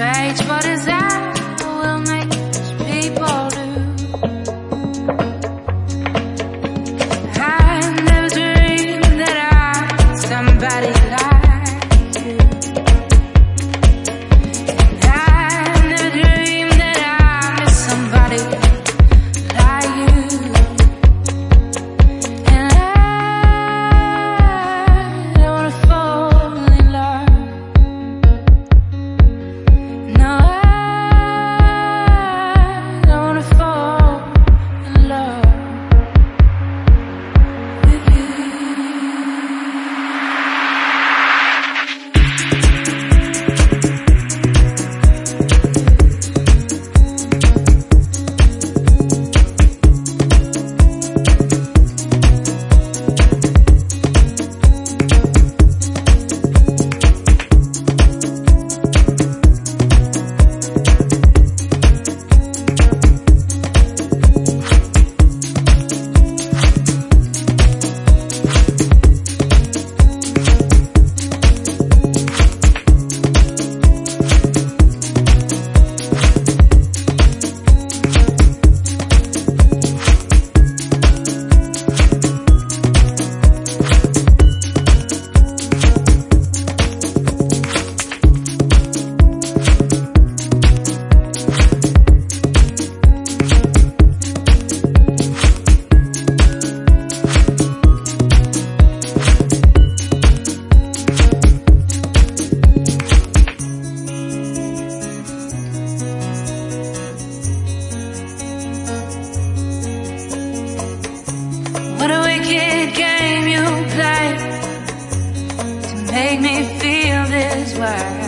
Strange what is class.